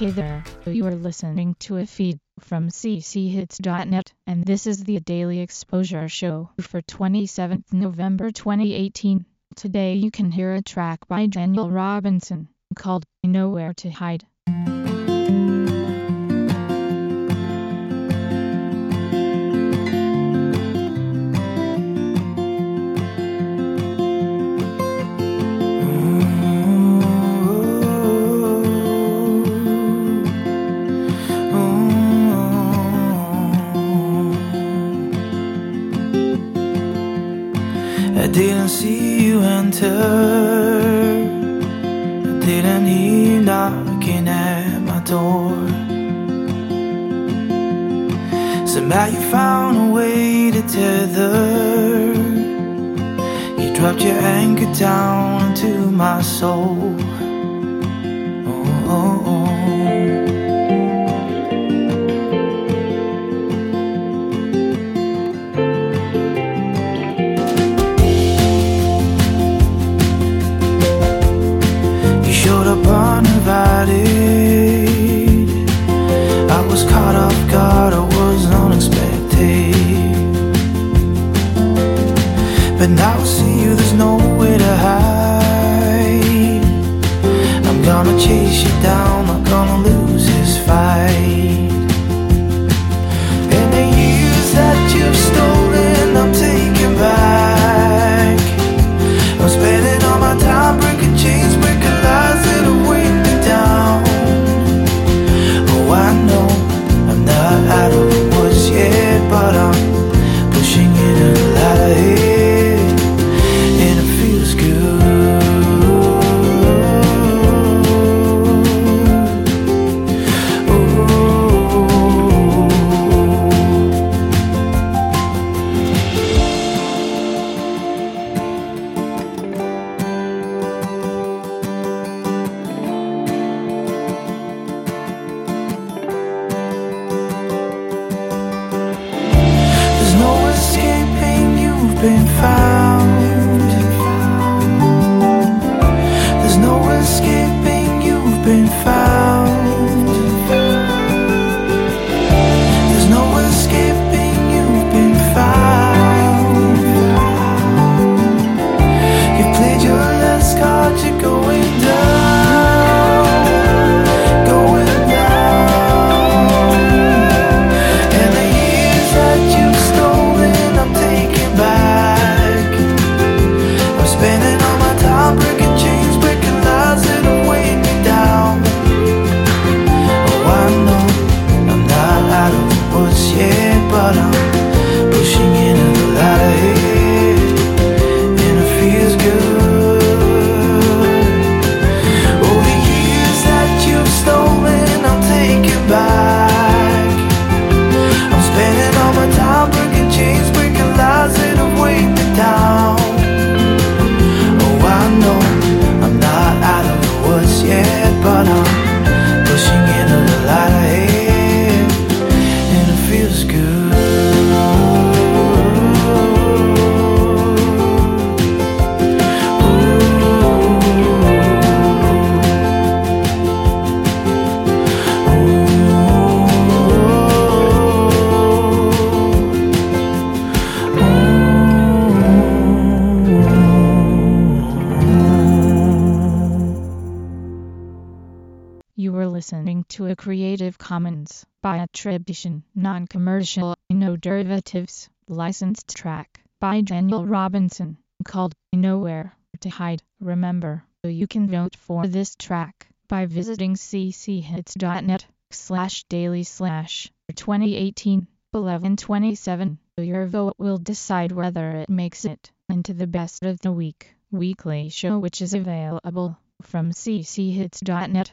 Hey there, you are listening to a feed from cchits.net, and this is the Daily Exposure Show for 27th November 2018. Today you can hear a track by Daniel Robinson called Nowhere to Hide. Didn't see you enter. I didn't hear knocking at my door. Somehow you found a way to tether. You dropped your anchor down into my soul. Oh, oh, oh. But now I see you, there's nowhere to hide. I'm gonna chase you down, I'm gonna lose this fight. Listening to a Creative Commons by attribution, non-commercial, no derivatives, licensed track by Daniel Robinson called Nowhere to Hide. Remember, you can vote for this track by visiting cchits.net slash daily slash 2018 1127. Your vote will decide whether it makes it into the best of the week weekly show which is available from cchits.net